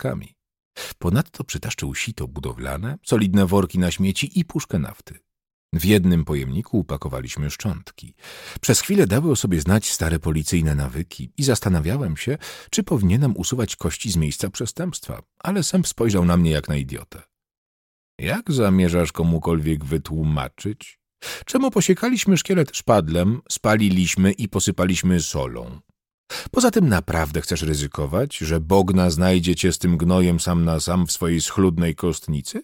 lekkami. Ponadto przytaszczył sito budowlane, solidne worki na śmieci i puszkę nafty. W jednym pojemniku upakowaliśmy szczątki. Przez chwilę dały o sobie znać stare policyjne nawyki i zastanawiałem się, czy powinienem usuwać kości z miejsca przestępstwa, ale Sęp spojrzał na mnie jak na idiotę. Jak zamierzasz komukolwiek wytłumaczyć? Czemu posiekaliśmy szkielet szpadlem, spaliliśmy i posypaliśmy solą? Poza tym naprawdę chcesz ryzykować, że Bogna znajdzie cię z tym gnojem sam na sam w swojej schludnej kostnicy?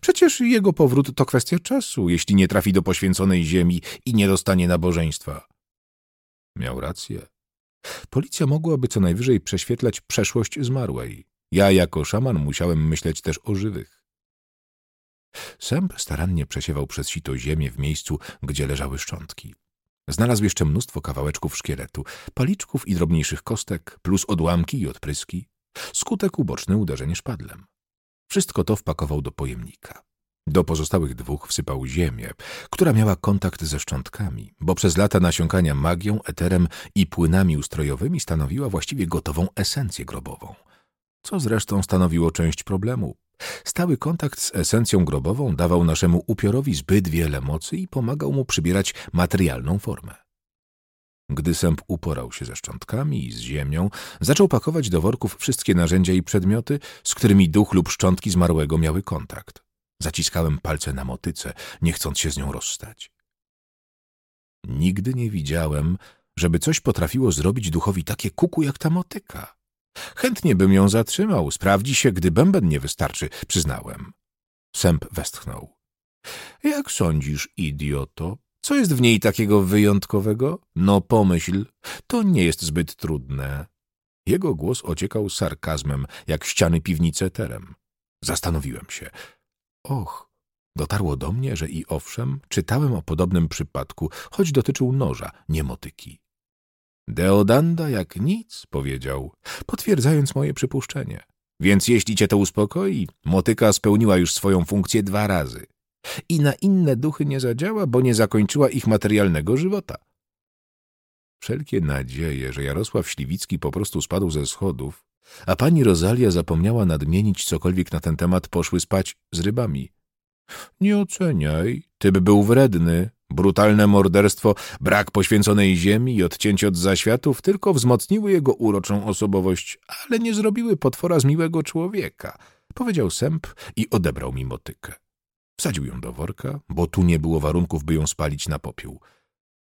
Przecież jego powrót to kwestia czasu, jeśli nie trafi do poświęconej ziemi i nie dostanie nabożeństwa. Miał rację. Policja mogłaby co najwyżej prześwietlać przeszłość zmarłej. Ja jako szaman musiałem myśleć też o żywych. Sęp starannie przesiewał przez sito ziemię w miejscu, gdzie leżały szczątki. Znalazł jeszcze mnóstwo kawałeczków szkieletu, paliczków i drobniejszych kostek, plus odłamki i odpryski. Skutek uboczny uderzenie szpadlem. Wszystko to wpakował do pojemnika. Do pozostałych dwóch wsypał ziemię, która miała kontakt ze szczątkami, bo przez lata nasiąkania magią, eterem i płynami ustrojowymi stanowiła właściwie gotową esencję grobową, co zresztą stanowiło część problemu. Stały kontakt z esencją grobową dawał naszemu upiorowi zbyt wiele mocy i pomagał mu przybierać materialną formę. Gdy sęp uporał się ze szczątkami i z ziemią, zaczął pakować do worków wszystkie narzędzia i przedmioty, z którymi duch lub szczątki zmarłego miały kontakt. Zaciskałem palce na motyce, nie chcąc się z nią rozstać. Nigdy nie widziałem, żeby coś potrafiło zrobić duchowi takie kuku jak ta motyka. Chętnie bym ją zatrzymał, sprawdzi się, gdy bęben nie wystarczy, przyznałem. Sęp westchnął. Jak sądzisz, idioto, co jest w niej takiego wyjątkowego? No pomyśl, to nie jest zbyt trudne. Jego głos ociekał sarkazmem, jak ściany piwnicy eterem. Zastanowiłem się. Och, dotarło do mnie, że i owszem, czytałem o podobnym przypadku, choć dotyczył noża, nie motyki. Deodanda jak nic, powiedział, potwierdzając moje przypuszczenie. Więc jeśli cię to uspokoi, motyka spełniła już swoją funkcję dwa razy i na inne duchy nie zadziała, bo nie zakończyła ich materialnego żywota. Wszelkie nadzieje, że Jarosław Śliwicki po prostu spadł ze schodów, a pani Rozalia zapomniała nadmienić cokolwiek na ten temat, poszły spać z rybami. Nie oceniaj, typ był wredny, brutalne morderstwo, brak poświęconej ziemi i odcięcie od zaświatów tylko wzmocniły jego uroczą osobowość, ale nie zrobiły potwora z miłego człowieka, powiedział Sęp i odebrał mi motykę. Wsadził ją do worka, bo tu nie było warunków, by ją spalić na popiół.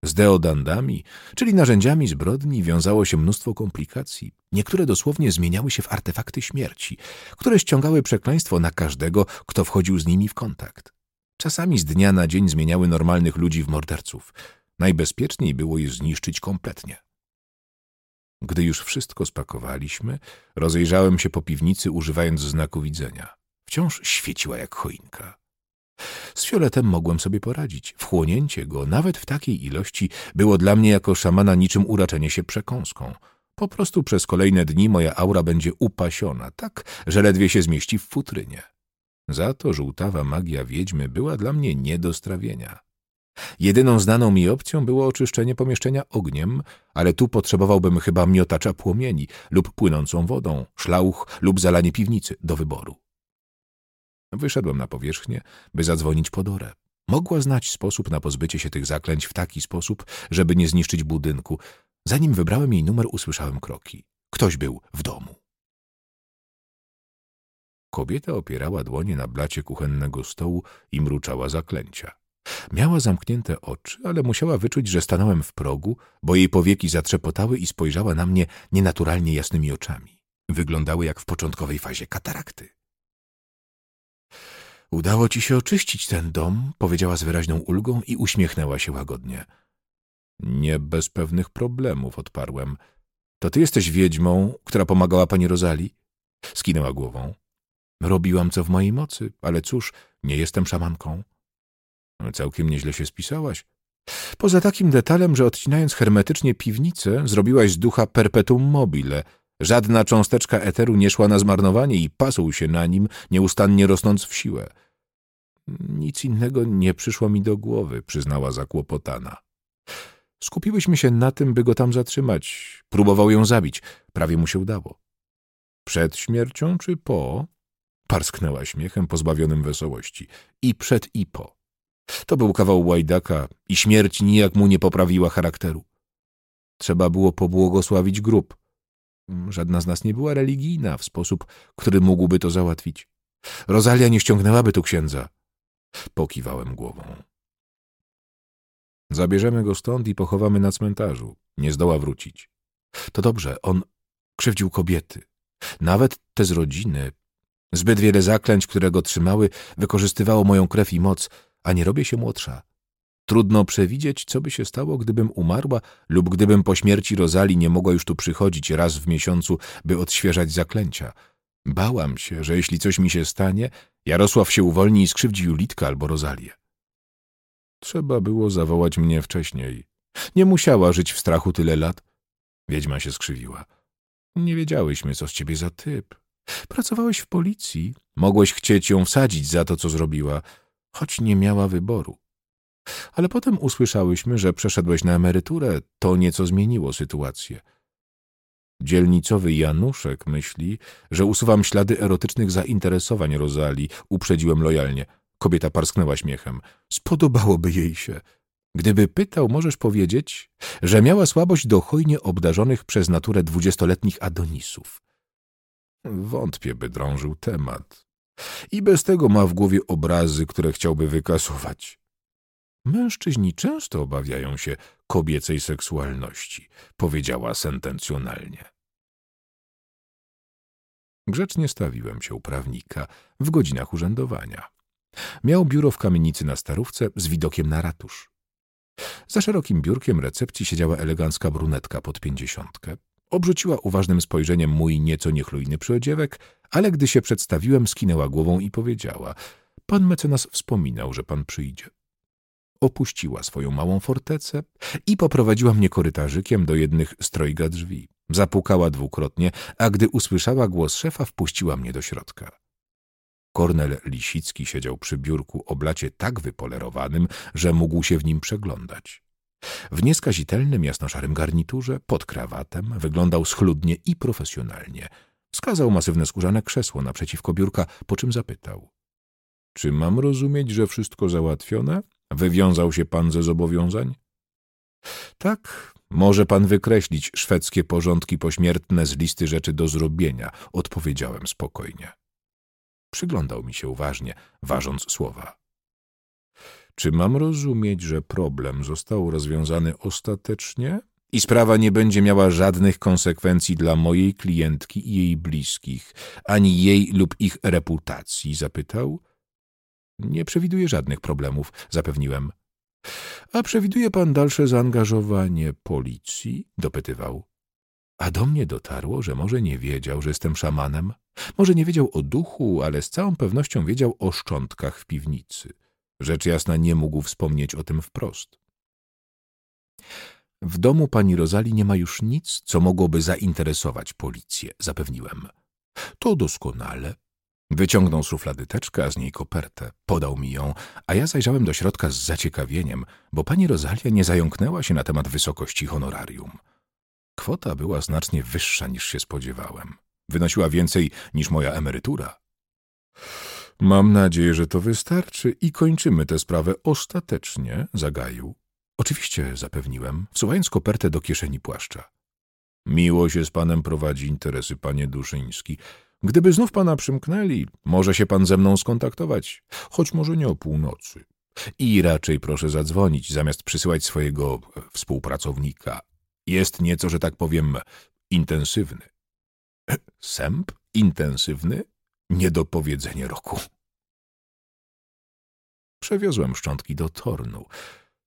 Z deodandami, czyli narzędziami zbrodni, wiązało się mnóstwo komplikacji. Niektóre dosłownie zmieniały się w artefakty śmierci, które ściągały przekleństwo na każdego, kto wchodził z nimi w kontakt. Czasami z dnia na dzień zmieniały normalnych ludzi w morderców. Najbezpieczniej było je zniszczyć kompletnie. Gdy już wszystko spakowaliśmy, rozejrzałem się po piwnicy, używając znaku widzenia. Wciąż świeciła jak choinka. Z fioletem mogłem sobie poradzić. Wchłonięcie go, nawet w takiej ilości, było dla mnie jako szamana niczym uraczenie się przekąską. Po prostu przez kolejne dni moja aura będzie upasiona, tak, że ledwie się zmieści w futrynie. Za to żółtawa magia wiedźmy była dla mnie nie do strawienia. Jedyną znaną mi opcją było oczyszczenie pomieszczenia ogniem, ale tu potrzebowałbym chyba miotacza płomieni lub płynącą wodą, szlauch lub zalanie piwnicy do wyboru. Wyszedłem na powierzchnię, by zadzwonić po Dorę. Mogła znać sposób na pozbycie się tych zaklęć w taki sposób, żeby nie zniszczyć budynku. Zanim wybrałem jej numer, usłyszałem kroki. Ktoś był w domu. Kobieta opierała dłonie na blacie kuchennego stołu i mruczała zaklęcia. Miała zamknięte oczy, ale musiała wyczuć, że stanąłem w progu, bo jej powieki zatrzepotały i spojrzała na mnie nienaturalnie jasnymi oczami. Wyglądały jak w początkowej fazie katarakty. Udało ci się oczyścić ten dom, powiedziała z wyraźną ulgą i uśmiechnęła się łagodnie. Nie bez pewnych problemów, odparłem. To ty jesteś wiedźmą, która pomagała pani Rozali? Skinęła głową. Robiłam co w mojej mocy, ale cóż, nie jestem szamanką. Całkiem nieźle się spisałaś. Poza takim detalem, że odcinając hermetycznie piwnicę, zrobiłaś z ducha perpetuum mobile. Żadna cząsteczka eteru nie szła na zmarnowanie i pasł się na nim, nieustannie rosnąc w siłę. Nic innego nie przyszło mi do głowy, przyznała zakłopotana. Skupiłyśmy się na tym, by go tam zatrzymać. Próbował ją zabić. Prawie mu się udało. Przed śmiercią czy po? Parsknęła śmiechem pozbawionym wesołości. I przed i po. To był kawał łajdaka i śmierć nijak mu nie poprawiła charakteru. Trzeba było pobłogosławić grób. Żadna z nas nie była religijna w sposób, który mógłby to załatwić. Rozalia nie ściągnęłaby tu księdza. Pokiwałem głową. Zabierzemy go stąd i pochowamy na cmentarzu. Nie zdoła wrócić. To dobrze, on krzywdził kobiety. Nawet te z rodziny. Zbyt wiele zaklęć, które go trzymały, wykorzystywało moją krew i moc, a nie robię się młodsza. Trudno przewidzieć, co by się stało, gdybym umarła lub gdybym po śmierci Rozali nie mogła już tu przychodzić raz w miesiącu, by odświeżać zaklęcia. Bałam się, że jeśli coś mi się stanie, Jarosław się uwolni i skrzywdzi Julitka albo Rozalię. Trzeba było zawołać mnie wcześniej. Nie musiała żyć w strachu tyle lat. Wiedźma się skrzywiła. Nie wiedziałyśmy, co z ciebie za typ. Pracowałeś w policji. Mogłeś chcieć ją wsadzić za to, co zrobiła, choć nie miała wyboru. Ale potem usłyszałyśmy, że przeszedłeś na emeryturę. To nieco zmieniło sytuację. Dzielnicowy Januszek myśli, że usuwam ślady erotycznych zainteresowań Rozali. Uprzedziłem lojalnie. Kobieta parsknęła śmiechem. Spodobałoby jej się. Gdyby pytał, możesz powiedzieć, że miała słabość do hojnie obdarzonych przez naturę dwudziestoletnich Adonisów. Wątpię, by drążył temat. I bez tego ma w głowie obrazy, które chciałby wykasować. Mężczyźni często obawiają się kobiecej seksualności, powiedziała sentencjonalnie. Grzecznie stawiłem się u prawnika w godzinach urzędowania. Miał biuro w kamienicy na Starówce z widokiem na ratusz. Za szerokim biurkiem recepcji siedziała elegancka brunetka pod pięćdziesiątkę. Obrzuciła uważnym spojrzeniem mój nieco niechlujny przyodziewek, ale gdy się przedstawiłem, skinęła głową i powiedziała — Pan mecenas wspominał, że pan przyjdzie. Opuściła swoją małą fortecę i poprowadziła mnie korytarzykiem do jednych strojga drzwi. Zapukała dwukrotnie, a gdy usłyszała głos szefa, wpuściła mnie do środka. Kornel Lisicki siedział przy biurku o blacie tak wypolerowanym, że mógł się w nim przeglądać. W nieskazitelnym, jasnoszarym garniturze, pod krawatem, wyglądał schludnie i profesjonalnie. Wskazał masywne skórzane krzesło naprzeciwko biurka, po czym zapytał. — Czy mam rozumieć, że wszystko załatwione? Wywiązał się pan ze zobowiązań? — Tak, może pan wykreślić szwedzkie porządki pośmiertne z listy rzeczy do zrobienia — odpowiedziałem spokojnie. Przyglądał mi się uważnie, ważąc słowa. Czy mam rozumieć, że problem został rozwiązany ostatecznie i sprawa nie będzie miała żadnych konsekwencji dla mojej klientki i jej bliskich, ani jej lub ich reputacji? zapytał. Nie przewiduję żadnych problemów, zapewniłem. A przewiduje pan dalsze zaangażowanie policji? dopytywał. A do mnie dotarło, że może nie wiedział, że jestem szamanem. Może nie wiedział o duchu, ale z całą pewnością wiedział o szczątkach w piwnicy. Rzecz jasna nie mógł wspomnieć o tym wprost. W domu pani Rozali nie ma już nic, co mogłoby zainteresować policję, zapewniłem. To doskonale. Wyciągnął z teczkę, a z niej kopertę. Podał mi ją, a ja zajrzałem do środka z zaciekawieniem, bo pani Rozalia nie zająknęła się na temat wysokości honorarium. Kwota była znacznie wyższa niż się spodziewałem. Wynosiła więcej niż moja emerytura. Mam nadzieję, że to wystarczy i kończymy tę sprawę ostatecznie, zagaił. Oczywiście, zapewniłem, wsuwając kopertę do kieszeni płaszcza. Miło się z panem prowadzi interesy, panie Duszyński. Gdyby znów pana przymknęli, może się pan ze mną skontaktować, choć może nie o północy. I raczej proszę zadzwonić, zamiast przysyłać swojego współpracownika. Jest nieco, że tak powiem, intensywny. Sęp intensywny? Niedopowiedzenie roku. Przewiozłem szczątki do Tornu.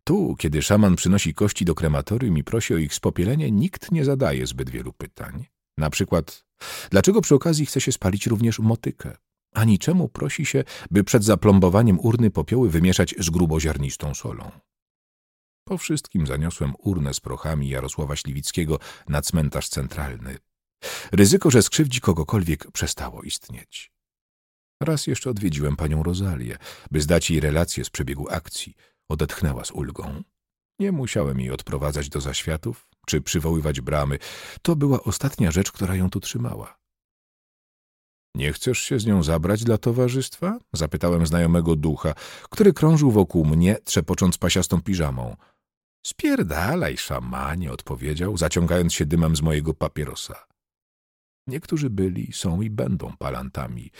Tu, kiedy szaman przynosi kości do krematorium i prosi o ich spopielenie, nikt nie zadaje zbyt wielu pytań. Na przykład, dlaczego przy okazji chce się spalić również motykę? Ani czemu prosi się, by przed zaplombowaniem urny popioły wymieszać z gruboziarnistą solą? Po wszystkim zaniosłem urnę z prochami Jarosława Śliwickiego na cmentarz centralny. Ryzyko, że skrzywdzi kogokolwiek, przestało istnieć. Raz jeszcze odwiedziłem panią Rozalię, by zdać jej relację z przebiegu akcji. Odetchnęła z ulgą. Nie musiałem jej odprowadzać do zaświatów, czy przywoływać bramy. To była ostatnia rzecz, która ją tu trzymała. Nie chcesz się z nią zabrać dla towarzystwa? Zapytałem znajomego ducha, który krążył wokół mnie, trzepocząc pasiastą piżamą. Spierdalaj, szamanie, odpowiedział, zaciągając się dymem z mojego papierosa. Niektórzy byli, są i będą palantami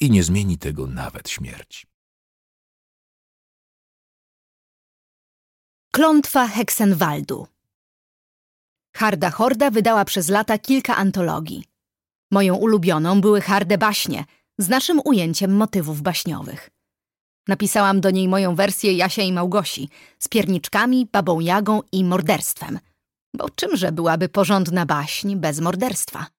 i nie zmieni tego nawet śmierć. Klątwa Heksenwaldu Harda Horda wydała przez lata kilka antologii. Moją ulubioną były harde baśnie, z naszym ujęciem motywów baśniowych. Napisałam do niej moją wersję Jasia i Małgosi z pierniczkami, babą Jagą i morderstwem. Bo czymże byłaby porządna baśń bez morderstwa?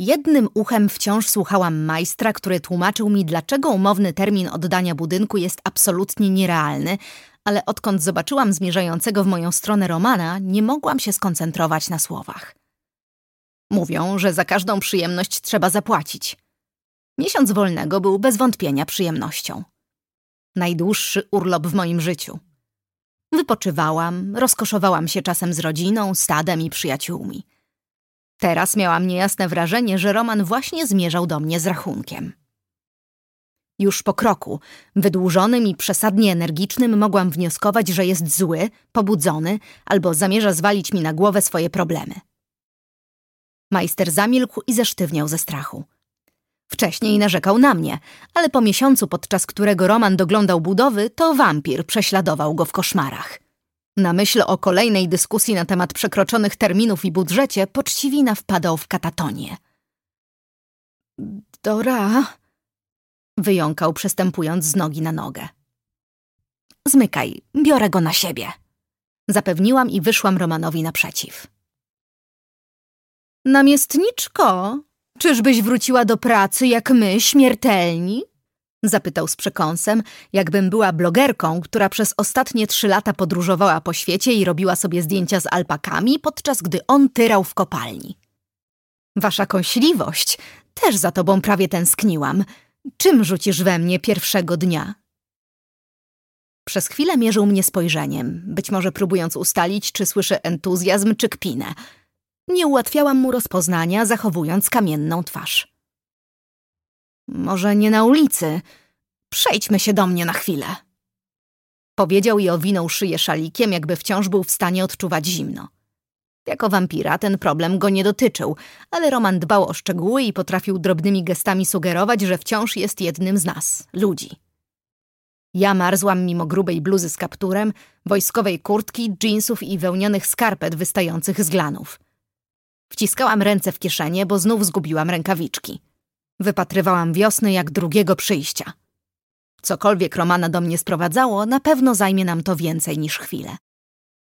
Jednym uchem wciąż słuchałam majstra, który tłumaczył mi, dlaczego umowny termin oddania budynku jest absolutnie nierealny, ale odkąd zobaczyłam zmierzającego w moją stronę Romana, nie mogłam się skoncentrować na słowach. Mówią, że za każdą przyjemność trzeba zapłacić. Miesiąc wolnego był bez wątpienia przyjemnością. Najdłuższy urlop w moim życiu. Wypoczywałam, rozkoszowałam się czasem z rodziną, stadem i przyjaciółmi. Teraz miałam niejasne wrażenie, że Roman właśnie zmierzał do mnie z rachunkiem. Już po kroku, wydłużonym i przesadnie energicznym, mogłam wnioskować, że jest zły, pobudzony albo zamierza zwalić mi na głowę swoje problemy. Majster zamilkł i zesztywniał ze strachu. Wcześniej narzekał na mnie, ale po miesiącu, podczas którego Roman doglądał budowy, to wampir prześladował go w koszmarach. Na myśl o kolejnej dyskusji na temat przekroczonych terminów i budżecie, poczciwina wpadał w katatonię. Dora, wyjąkał, przestępując z nogi na nogę. Zmykaj, biorę go na siebie. Zapewniłam i wyszłam Romanowi naprzeciw. Namiestniczko, czyżbyś wróciła do pracy jak my, śmiertelni? Zapytał z przekąsem, jakbym była blogerką, która przez ostatnie trzy lata podróżowała po świecie i robiła sobie zdjęcia z alpakami, podczas gdy on tyrał w kopalni. Wasza kąśliwość, też za tobą prawie tęskniłam. Czym rzucisz we mnie pierwszego dnia? Przez chwilę mierzył mnie spojrzeniem, być może próbując ustalić, czy słyszę entuzjazm czy kpinę. Nie ułatwiałam mu rozpoznania, zachowując kamienną twarz. Może nie na ulicy. Przejdźmy się do mnie na chwilę. Powiedział i owinął szyję szalikiem, jakby wciąż był w stanie odczuwać zimno. Jako wampira ten problem go nie dotyczył, ale Roman dbał o szczegóły i potrafił drobnymi gestami sugerować, że wciąż jest jednym z nas, ludzi. Ja marzłam mimo grubej bluzy z kapturem, wojskowej kurtki, dżinsów i wełnionych skarpet wystających z glanów. Wciskałam ręce w kieszenie, bo znów zgubiłam rękawiczki. Wypatrywałam wiosny jak drugiego przyjścia. Cokolwiek Romana do mnie sprowadzało, na pewno zajmie nam to więcej niż chwilę.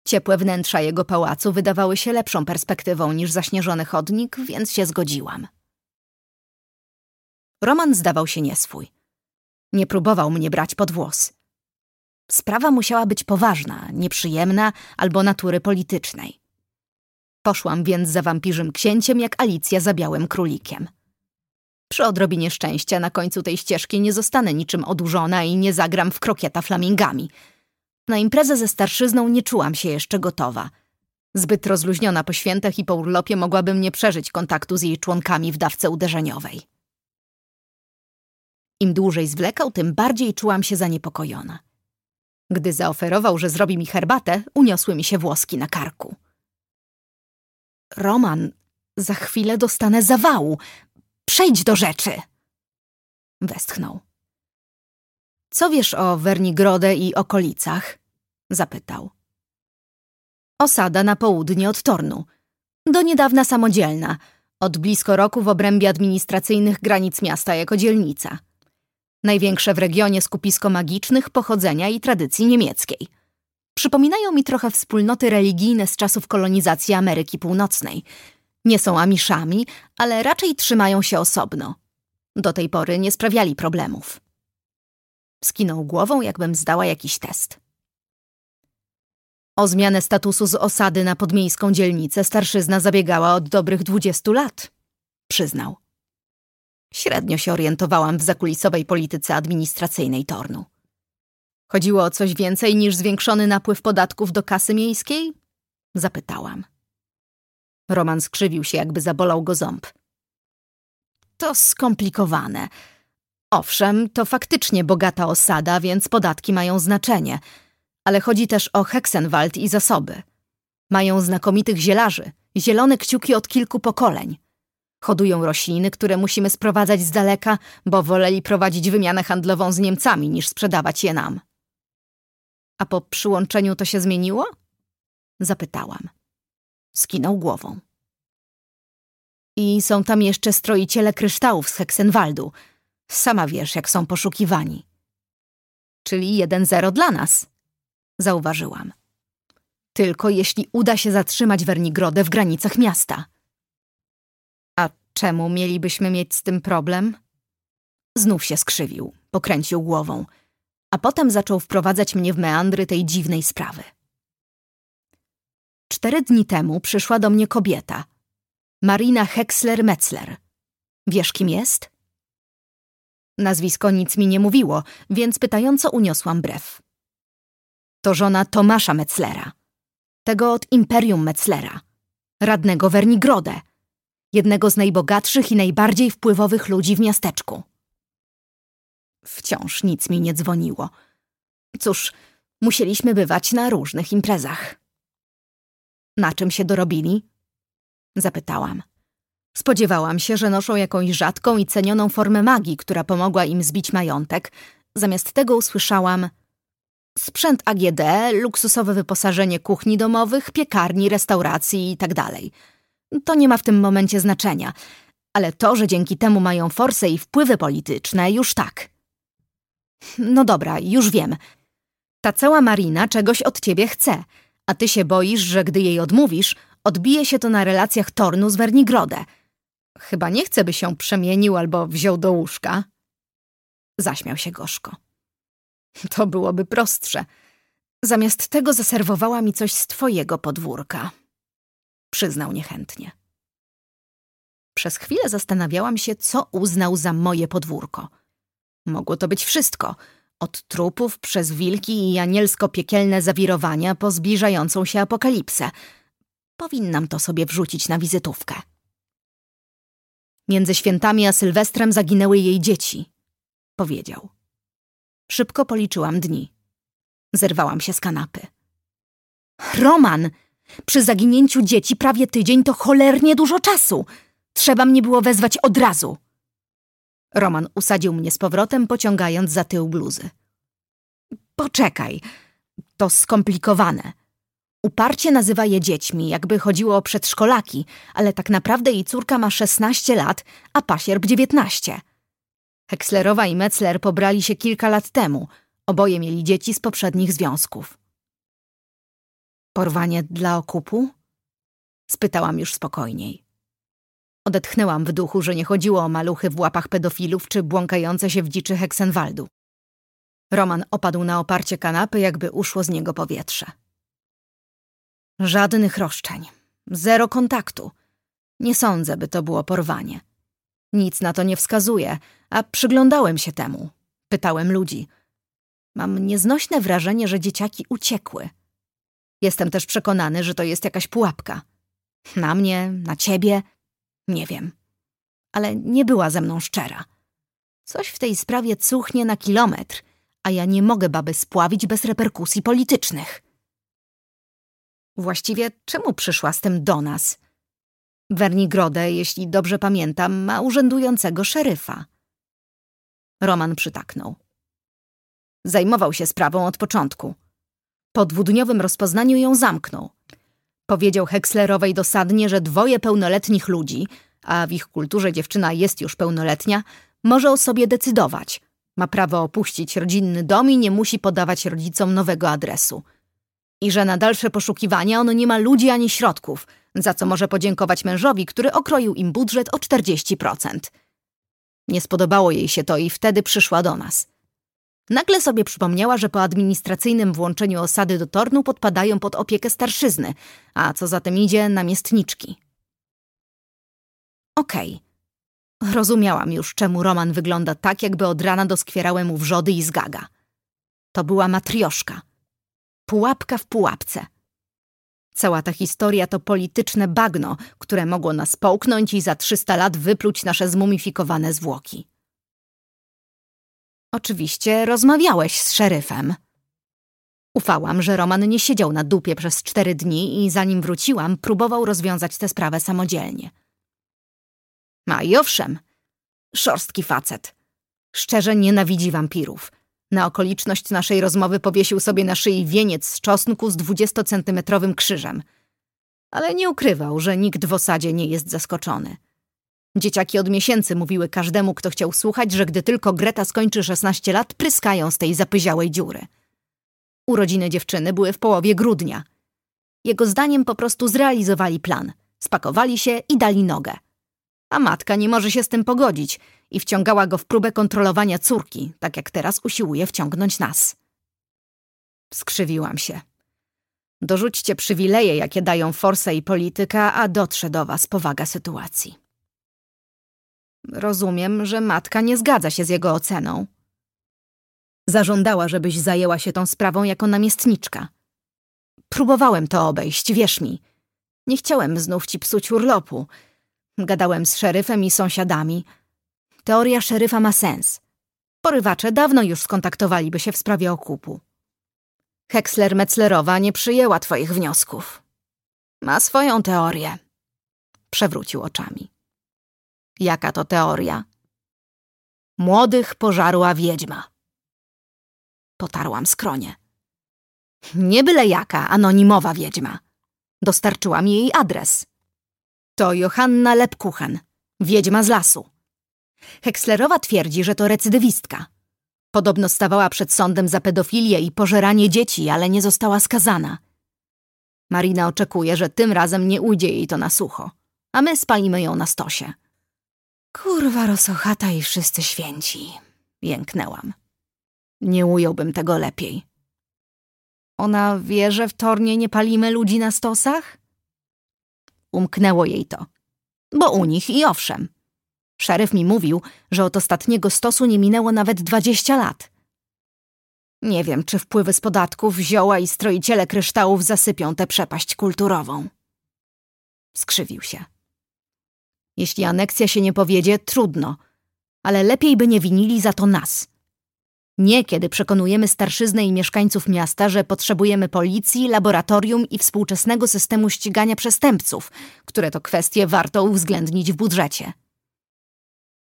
Ciepłe wnętrza jego pałacu wydawały się lepszą perspektywą niż zaśnieżony chodnik, więc się zgodziłam. Roman zdawał się nieswój. Nie próbował mnie brać pod włos. Sprawa musiała być poważna, nieprzyjemna albo natury politycznej. Poszłam więc za wampirzym księciem jak Alicja za białym królikiem. Przy odrobinie szczęścia na końcu tej ścieżki nie zostanę niczym odurzona i nie zagram w krokieta flamingami – na imprezę ze starszyzną nie czułam się jeszcze gotowa. Zbyt rozluźniona po świętach i po urlopie mogłabym nie przeżyć kontaktu z jej członkami w dawce uderzeniowej. Im dłużej zwlekał, tym bardziej czułam się zaniepokojona. Gdy zaoferował, że zrobi mi herbatę, uniosły mi się włoski na karku. Roman, za chwilę dostanę zawału. Przejdź do rzeczy! Westchnął. Co wiesz o Wernigrodę i okolicach? Zapytał. Osada na południe od Tornu. Do niedawna samodzielna. Od blisko roku w obrębie administracyjnych granic miasta jako dzielnica. Największe w regionie skupisko magicznych pochodzenia i tradycji niemieckiej. Przypominają mi trochę wspólnoty religijne z czasów kolonizacji Ameryki Północnej. Nie są amiszami, ale raczej trzymają się osobno. Do tej pory nie sprawiali problemów. Skinął głową, jakbym zdała jakiś test. O zmianę statusu z osady na podmiejską dzielnicę starszyzna zabiegała od dobrych dwudziestu lat, przyznał. Średnio się orientowałam w zakulisowej polityce administracyjnej Tornu. Chodziło o coś więcej niż zwiększony napływ podatków do kasy miejskiej? Zapytałam. Roman skrzywił się, jakby zabolał go ząb. To skomplikowane. Owszem, to faktycznie bogata osada, więc podatki mają znaczenie. Ale chodzi też o Hexenwald i zasoby. Mają znakomitych zielarzy, zielone kciuki od kilku pokoleń. Hodują rośliny, które musimy sprowadzać z daleka, bo woleli prowadzić wymianę handlową z Niemcami niż sprzedawać je nam. A po przyłączeniu to się zmieniło? Zapytałam. Skinął głową. I są tam jeszcze stroiciele kryształów z Heksenwaldu. Sama wiesz, jak są poszukiwani. Czyli jeden zero dla nas, zauważyłam. Tylko jeśli uda się zatrzymać Wernigrodę w granicach miasta. A czemu mielibyśmy mieć z tym problem? Znów się skrzywił, pokręcił głową, a potem zaczął wprowadzać mnie w meandry tej dziwnej sprawy. Cztery dni temu przyszła do mnie kobieta. Marina Hexler-Metzler. Wiesz, kim jest? Nazwisko nic mi nie mówiło, więc pytająco uniosłam brew. To żona Tomasza Metzlera. Tego od Imperium Metzlera. Radnego Wernigrodę. Jednego z najbogatszych i najbardziej wpływowych ludzi w miasteczku. Wciąż nic mi nie dzwoniło. Cóż, musieliśmy bywać na różnych imprezach. Na czym się dorobili? Zapytałam. Spodziewałam się, że noszą jakąś rzadką i cenioną formę magii, która pomogła im zbić majątek. Zamiast tego usłyszałam sprzęt AGD, luksusowe wyposażenie kuchni domowych, piekarni, restauracji itd. Tak to nie ma w tym momencie znaczenia, ale to, że dzięki temu mają forsę i wpływy polityczne, już tak. No dobra, już wiem. Ta cała Marina czegoś od ciebie chce, a ty się boisz, że gdy jej odmówisz, odbije się to na relacjach Tornu z Wernigrodę. Chyba nie chce, by się przemienił albo wziął do łóżka. Zaśmiał się gorzko. To byłoby prostsze. Zamiast tego zaserwowała mi coś z twojego podwórka. Przyznał niechętnie. Przez chwilę zastanawiałam się, co uznał za moje podwórko. Mogło to być wszystko – od trupów przez wilki i anielsko-piekielne zawirowania po zbliżającą się apokalipsę. Powinnam to sobie wrzucić na wizytówkę. Między świętami a Sylwestrem zaginęły jej dzieci, powiedział. Szybko policzyłam dni. Zerwałam się z kanapy. Roman! Przy zaginięciu dzieci prawie tydzień to cholernie dużo czasu. Trzeba mnie było wezwać od razu. Roman usadził mnie z powrotem, pociągając za tył bluzy. Poczekaj, to skomplikowane. Uparcie nazywa je dziećmi, jakby chodziło o przedszkolaki, ale tak naprawdę jej córka ma 16 lat, a pasierb 19. Hekslerowa i Metzler pobrali się kilka lat temu. Oboje mieli dzieci z poprzednich związków. Porwanie dla okupu? Spytałam już spokojniej. Odetchnęłam w duchu, że nie chodziło o maluchy w łapach pedofilów czy błąkające się w dziczy Heksenwaldu. Roman opadł na oparcie kanapy, jakby uszło z niego powietrze. Żadnych roszczeń. Zero kontaktu. Nie sądzę, by to było porwanie. Nic na to nie wskazuje, a przyglądałem się temu. Pytałem ludzi. Mam nieznośne wrażenie, że dzieciaki uciekły. Jestem też przekonany, że to jest jakaś pułapka. Na mnie, na ciebie, nie wiem. Ale nie była ze mną szczera. Coś w tej sprawie cuchnie na kilometr, a ja nie mogę baby spławić bez reperkusji politycznych. Właściwie czemu przyszła z tym do nas? Wernigrodę, jeśli dobrze pamiętam, ma urzędującego szeryfa. Roman przytaknął. Zajmował się sprawą od początku. Po dwudniowym rozpoznaniu ją zamknął. Powiedział Hekslerowej dosadnie, że dwoje pełnoletnich ludzi, a w ich kulturze dziewczyna jest już pełnoletnia, może o sobie decydować. Ma prawo opuścić rodzinny dom i nie musi podawać rodzicom nowego adresu. I że na dalsze poszukiwania on nie ma ludzi ani środków, za co może podziękować mężowi, który okroił im budżet o 40%. Nie spodobało jej się to i wtedy przyszła do nas – Nagle sobie przypomniała, że po administracyjnym włączeniu osady do Tornu podpadają pod opiekę starszyzny, a co za tym idzie, namiestniczki. Okej. Okay. Rozumiałam już, czemu Roman wygląda tak, jakby od rana doskwierały mu wrzody i zgaga. To była matrioszka. Pułapka w pułapce. Cała ta historia to polityczne bagno, które mogło nas połknąć i za 300 lat wypluć nasze zmumifikowane zwłoki. Oczywiście rozmawiałeś z szeryfem. Ufałam, że Roman nie siedział na dupie przez cztery dni i zanim wróciłam, próbował rozwiązać tę sprawę samodzielnie. A i owszem, szorstki facet. Szczerze nienawidzi wampirów. Na okoliczność naszej rozmowy powiesił sobie na szyi wieniec z czosnku z dwudziestocentymetrowym krzyżem. Ale nie ukrywał, że nikt w osadzie nie jest zaskoczony. Dzieciaki od miesięcy mówiły każdemu, kto chciał słuchać, że gdy tylko Greta skończy 16 lat, pryskają z tej zapyziałej dziury. Urodziny dziewczyny były w połowie grudnia. Jego zdaniem po prostu zrealizowali plan. Spakowali się i dali nogę. A matka nie może się z tym pogodzić i wciągała go w próbę kontrolowania córki, tak jak teraz usiłuje wciągnąć nas. Skrzywiłam się. Dorzućcie przywileje, jakie dają forsę i polityka, a dotrze do was powaga sytuacji. Rozumiem, że matka nie zgadza się z jego oceną. Zażądała, żebyś zajęła się tą sprawą jako namiestniczka. Próbowałem to obejść, wierz mi. Nie chciałem znów ci psuć urlopu. Gadałem z szeryfem i sąsiadami. Teoria szeryfa ma sens. Porywacze dawno już skontaktowaliby się w sprawie okupu. Heksler Metzlerowa nie przyjęła twoich wniosków. Ma swoją teorię. Przewrócił oczami. Jaka to teoria? Młodych pożarła wiedźma. Potarłam skronie. Nie byle jaka anonimowa wiedźma. Dostarczyłam jej adres. To Johanna Lepkuchen, wiedźma z lasu. Hekslerowa twierdzi, że to recydywistka. Podobno stawała przed sądem za pedofilię i pożeranie dzieci, ale nie została skazana. Marina oczekuje, że tym razem nie ujdzie jej to na sucho, a my spalimy ją na stosie. Kurwa rosochata i wszyscy święci, jęknęłam. Nie ująłbym tego lepiej. Ona wie, że w Tornie nie palimy ludzi na stosach? Umknęło jej to. Bo u nich i owszem. Szeryf mi mówił, że od ostatniego stosu nie minęło nawet dwadzieścia lat. Nie wiem, czy wpływy z podatków, zioła i stroiciele kryształów zasypią tę przepaść kulturową. Skrzywił się. Jeśli aneksja się nie powiedzie, trudno, ale lepiej by nie winili za to nas. Nie kiedy przekonujemy starszyznę i mieszkańców miasta, że potrzebujemy policji, laboratorium i współczesnego systemu ścigania przestępców, które to kwestie warto uwzględnić w budżecie.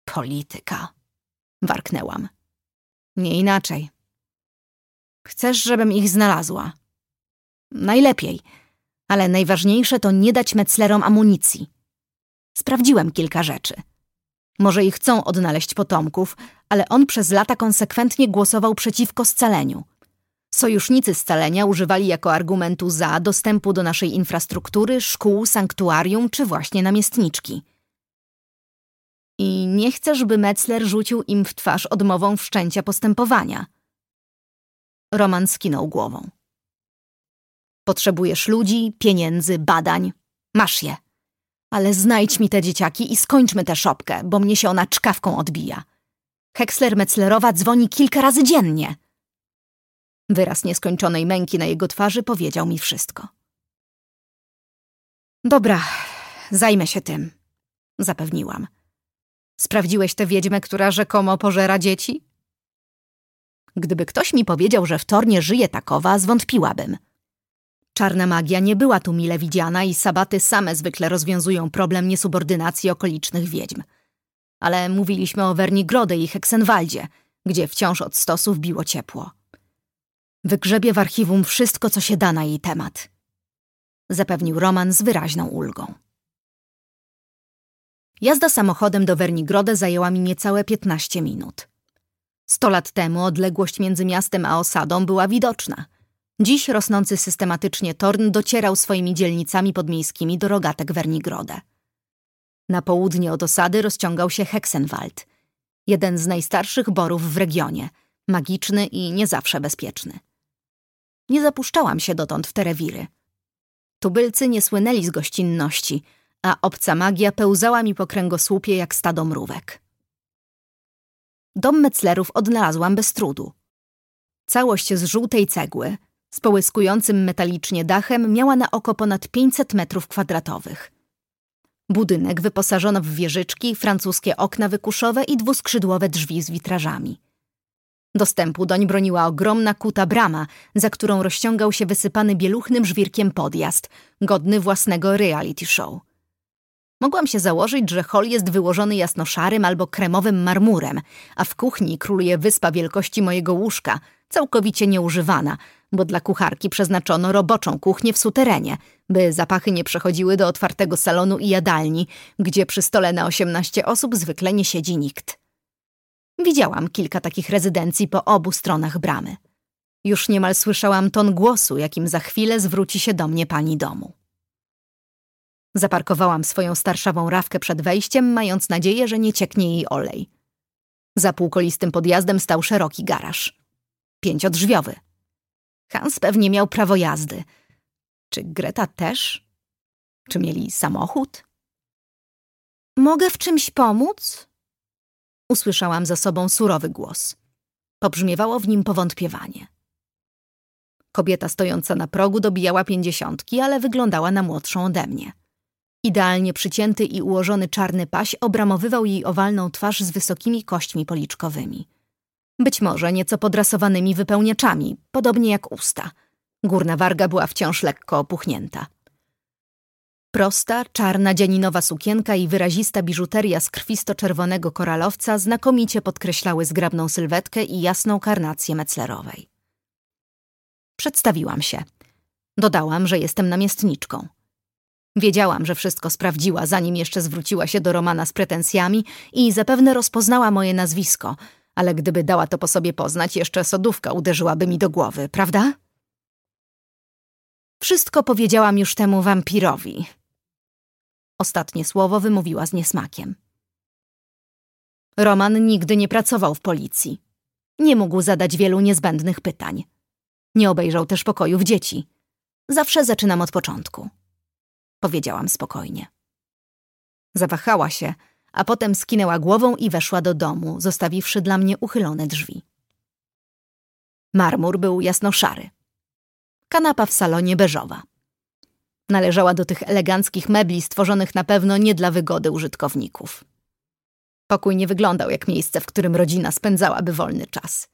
Polityka. Warknęłam. Nie inaczej. Chcesz, żebym ich znalazła? Najlepiej, ale najważniejsze to nie dać Metzlerom amunicji. Sprawdziłem kilka rzeczy. Może i chcą odnaleźć potomków, ale on przez lata konsekwentnie głosował przeciwko scaleniu. Sojusznicy scalenia używali jako argumentu za dostępu do naszej infrastruktury, szkół, sanktuarium czy właśnie namiestniczki. I nie chcesz, by Metzler rzucił im w twarz odmową wszczęcia postępowania. Roman skinął głową. Potrzebujesz ludzi, pieniędzy, badań. Masz je. Ale znajdź mi te dzieciaki i skończmy tę szopkę, bo mnie się ona czkawką odbija. Heksler Metzlerowa dzwoni kilka razy dziennie. Wyraz nieskończonej męki na jego twarzy powiedział mi wszystko. Dobra, zajmę się tym, zapewniłam. Sprawdziłeś tę wiedźmę, która rzekomo pożera dzieci? Gdyby ktoś mi powiedział, że w Tornie żyje takowa, zwątpiłabym. Czarna magia nie była tu mile widziana i sabaty same zwykle rozwiązują problem niesubordynacji okolicznych wiedźm. Ale mówiliśmy o Wernigrode i Heksenwaldzie, gdzie wciąż od stosów biło ciepło. Wygrzebie w archiwum wszystko, co się da na jej temat. Zapewnił Roman z wyraźną ulgą. Jazda samochodem do Wernigrode zajęła mi niecałe 15 minut. Sto lat temu odległość między miastem a osadą była widoczna – Dziś rosnący systematycznie Torn docierał swoimi dzielnicami podmiejskimi do rogatek Wernigrode. Na południe od osady rozciągał się Hexenwald, jeden z najstarszych borów w regionie, magiczny i nie zawsze bezpieczny. Nie zapuszczałam się dotąd w te rewiry. Tubylcy nie słynęli z gościnności, a obca magia pełzała mi po kręgosłupie jak stado mrówek. Dom Metzlerów odnalazłam bez trudu. Całość z żółtej cegły, z połyskującym metalicznie dachem miała na oko ponad 500 metrów kwadratowych. Budynek wyposażono w wieżyczki, francuskie okna wykuszowe i dwuskrzydłowe drzwi z witrażami. Dostępu doń broniła ogromna kuta brama, za którą rozciągał się wysypany bieluchnym żwirkiem podjazd, godny własnego reality show. Mogłam się założyć, że hol jest wyłożony jasnoszarym albo kremowym marmurem, a w kuchni króluje wyspa wielkości mojego łóżka, całkowicie nieużywana, bo dla kucharki przeznaczono roboczą kuchnię w suterenie, by zapachy nie przechodziły do otwartego salonu i jadalni, gdzie przy stole na 18 osób zwykle nie siedzi nikt. Widziałam kilka takich rezydencji po obu stronach bramy. Już niemal słyszałam ton głosu, jakim za chwilę zwróci się do mnie pani domu. Zaparkowałam swoją starszawą rawkę przed wejściem, mając nadzieję, że nie cieknie jej olej. Za półkolistym podjazdem stał szeroki garaż. Pięciodrzwiowy. Hans pewnie miał prawo jazdy. Czy Greta też? Czy mieli samochód? Mogę w czymś pomóc? Usłyszałam za sobą surowy głos. Pobrzmiewało w nim powątpiewanie. Kobieta stojąca na progu dobijała pięćdziesiątki, ale wyglądała na młodszą ode mnie. Idealnie przycięty i ułożony czarny paś obramowywał jej owalną twarz z wysokimi kośćmi policzkowymi. Być może nieco podrasowanymi wypełniaczami, podobnie jak usta. Górna warga była wciąż lekko opuchnięta. Prosta, czarna dzianinowa sukienka i wyrazista biżuteria z krwisto-czerwonego koralowca znakomicie podkreślały zgrabną sylwetkę i jasną karnację Metzlerowej. Przedstawiłam się. Dodałam, że jestem namiestniczką. Wiedziałam, że wszystko sprawdziła, zanim jeszcze zwróciła się do Romana z pretensjami i zapewne rozpoznała moje nazwisko, ale gdyby dała to po sobie poznać, jeszcze sodówka uderzyłaby mi do głowy, prawda? Wszystko powiedziałam już temu wampirowi. Ostatnie słowo wymówiła z niesmakiem. Roman nigdy nie pracował w policji. Nie mógł zadać wielu niezbędnych pytań. Nie obejrzał też pokojów dzieci. Zawsze zaczynam od początku powiedziałam spokojnie. Zawahała się, a potem skinęła głową i weszła do domu, zostawiwszy dla mnie uchylone drzwi. Marmur był jasno-szary. Kanapa w salonie beżowa. Należała do tych eleganckich mebli stworzonych na pewno nie dla wygody użytkowników. Pokój nie wyglądał jak miejsce, w którym rodzina spędzałaby wolny czas.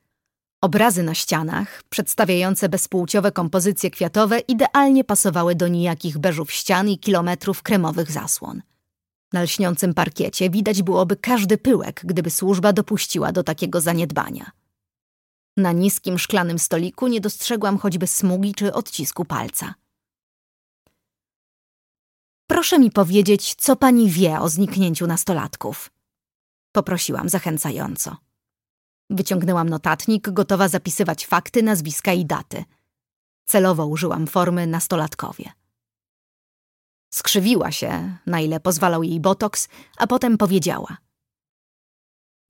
Obrazy na ścianach, przedstawiające bezpłciowe kompozycje kwiatowe, idealnie pasowały do nijakich beżów ścian i kilometrów kremowych zasłon. Na lśniącym parkiecie widać byłoby każdy pyłek, gdyby służba dopuściła do takiego zaniedbania. Na niskim szklanym stoliku nie dostrzegłam choćby smugi czy odcisku palca. Proszę mi powiedzieć, co pani wie o zniknięciu nastolatków. Poprosiłam zachęcająco. Wyciągnęłam notatnik, gotowa zapisywać fakty, nazwiska i daty. Celowo użyłam formy nastolatkowie. Skrzywiła się, na ile pozwalał jej botoks, a potem powiedziała.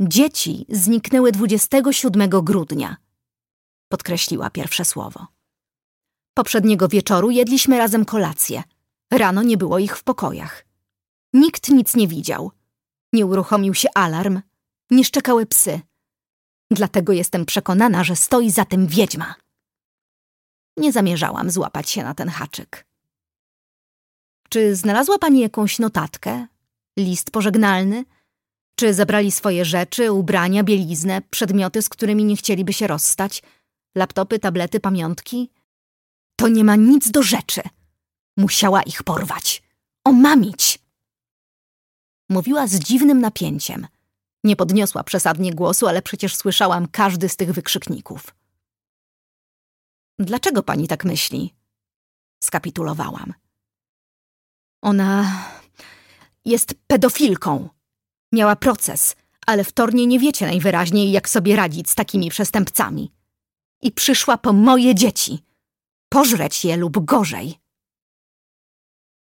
Dzieci zniknęły 27 grudnia. Podkreśliła pierwsze słowo. Poprzedniego wieczoru jedliśmy razem kolację. Rano nie było ich w pokojach. Nikt nic nie widział. Nie uruchomił się alarm, nie szczekały psy. Dlatego jestem przekonana, że stoi za tym wiedźma. Nie zamierzałam złapać się na ten haczyk. Czy znalazła pani jakąś notatkę? List pożegnalny? Czy zabrali swoje rzeczy, ubrania, bieliznę, przedmioty, z którymi nie chcieliby się rozstać? Laptopy, tablety, pamiątki? To nie ma nic do rzeczy. Musiała ich porwać. Omamić. Mówiła z dziwnym napięciem – nie podniosła przesadnie głosu, ale przecież słyszałam każdy z tych wykrzykników. Dlaczego pani tak myśli? Skapitulowałam. Ona jest pedofilką. Miała proces, ale w Tornie nie wiecie najwyraźniej, jak sobie radzić z takimi przestępcami. I przyszła po moje dzieci. Pożreć je lub gorzej.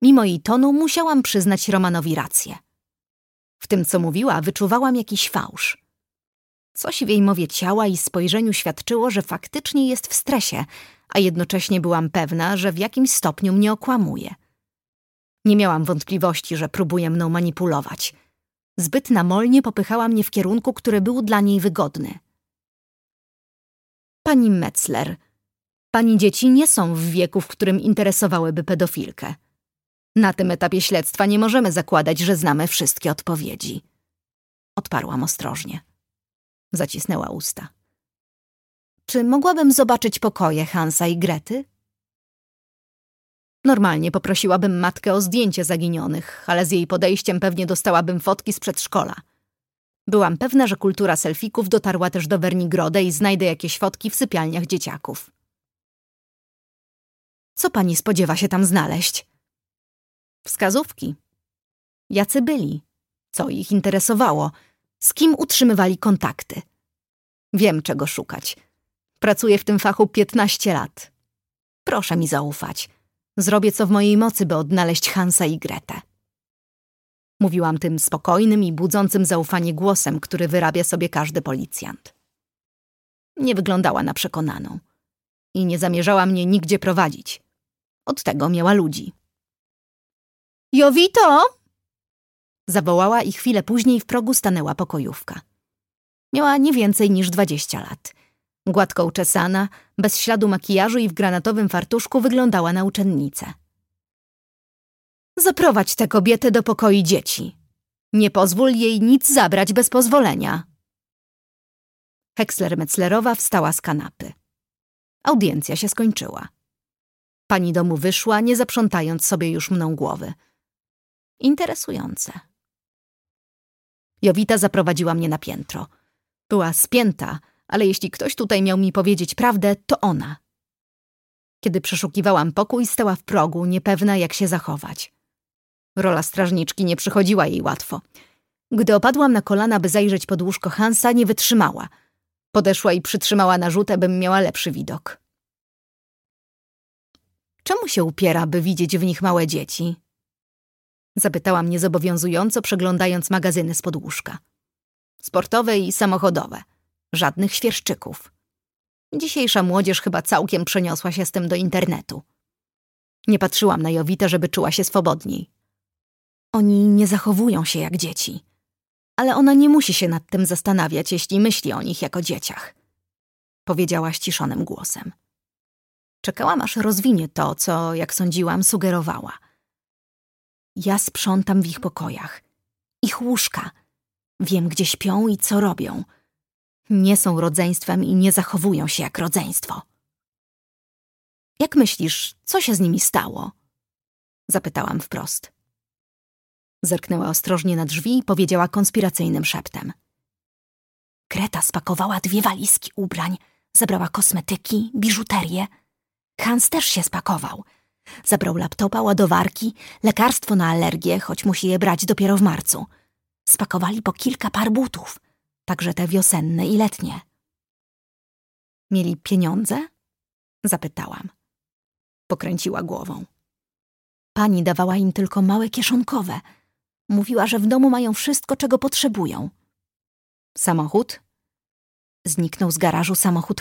Mimo jej tonu musiałam przyznać Romanowi rację. W tym, co mówiła, wyczuwałam jakiś fałsz. Coś w jej mowie ciała i spojrzeniu świadczyło, że faktycznie jest w stresie, a jednocześnie byłam pewna, że w jakimś stopniu mnie okłamuje. Nie miałam wątpliwości, że próbuje mną manipulować. Zbyt namolnie popychała mnie w kierunku, który był dla niej wygodny. Pani Metzler, Pani dzieci nie są w wieku, w którym interesowałyby pedofilkę. Na tym etapie śledztwa nie możemy zakładać, że znamy wszystkie odpowiedzi. Odparłam ostrożnie. Zacisnęła usta. Czy mogłabym zobaczyć pokoje Hansa i Grety? Normalnie poprosiłabym matkę o zdjęcie zaginionych, ale z jej podejściem pewnie dostałabym fotki z przedszkola. Byłam pewna, że kultura selfików dotarła też do Wernigrodę i znajdę jakieś fotki w sypialniach dzieciaków. Co pani spodziewa się tam znaleźć? Wskazówki. Jacy byli? Co ich interesowało? Z kim utrzymywali kontakty? Wiem, czego szukać. Pracuję w tym fachu 15 lat. Proszę mi zaufać. Zrobię co w mojej mocy, by odnaleźć Hansa i Gretę. Mówiłam tym spokojnym i budzącym zaufanie głosem, który wyrabia sobie każdy policjant. Nie wyglądała na przekonaną i nie zamierzała mnie nigdzie prowadzić. Od tego miała ludzi. Jowito! Zawołała i chwilę później w progu stanęła pokojówka. Miała nie więcej niż dwadzieścia lat. Gładko uczesana, bez śladu makijażu i w granatowym fartuszku wyglądała na uczennicę. Zaprowadź tę kobietę do pokoi dzieci. Nie pozwól jej nic zabrać bez pozwolenia. Heksler-Metzlerowa wstała z kanapy. Audiencja się skończyła. Pani domu wyszła, nie zaprzątając sobie już mną głowy. Interesujące. Jowita zaprowadziła mnie na piętro. Była spięta, ale jeśli ktoś tutaj miał mi powiedzieć prawdę, to ona. Kiedy przeszukiwałam pokój, stała w progu, niepewna jak się zachować. Rola strażniczki nie przychodziła jej łatwo. Gdy opadłam na kolana, by zajrzeć pod łóżko Hansa, nie wytrzymała. Podeszła i przytrzymała narzutę, bym miała lepszy widok. Czemu się upiera, by widzieć w nich małe dzieci? Zapytałam niezobowiązująco, przeglądając magazyny z łóżka. Sportowe i samochodowe. Żadnych świerszczyków. Dzisiejsza młodzież chyba całkiem przeniosła się z tym do internetu. Nie patrzyłam na Jowitę, żeby czuła się swobodniej. Oni nie zachowują się jak dzieci. Ale ona nie musi się nad tym zastanawiać, jeśli myśli o nich jako dzieciach. Powiedziała ściszonym głosem. Czekałam, aż rozwinie to, co, jak sądziłam, sugerowała. Ja sprzątam w ich pokojach. Ich łóżka. Wiem, gdzie śpią i co robią. Nie są rodzeństwem i nie zachowują się jak rodzeństwo. Jak myślisz, co się z nimi stało? Zapytałam wprost. Zerknęła ostrożnie na drzwi i powiedziała konspiracyjnym szeptem. Kreta spakowała dwie walizki ubrań, zabrała kosmetyki, biżuterię, Hans też się spakował. Zabrał laptopa, ładowarki, lekarstwo na alergię, choć musi je brać dopiero w marcu. Spakowali po kilka par butów, także te wiosenne i letnie. Mieli pieniądze? Zapytałam. Pokręciła głową. Pani dawała im tylko małe kieszonkowe. Mówiła, że w domu mają wszystko, czego potrzebują. Samochód? Zniknął z garażu samochód